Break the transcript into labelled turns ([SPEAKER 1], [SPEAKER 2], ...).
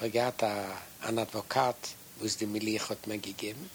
[SPEAKER 1] Er hat einen Advokat, wo es die Milich hat mir gegeben.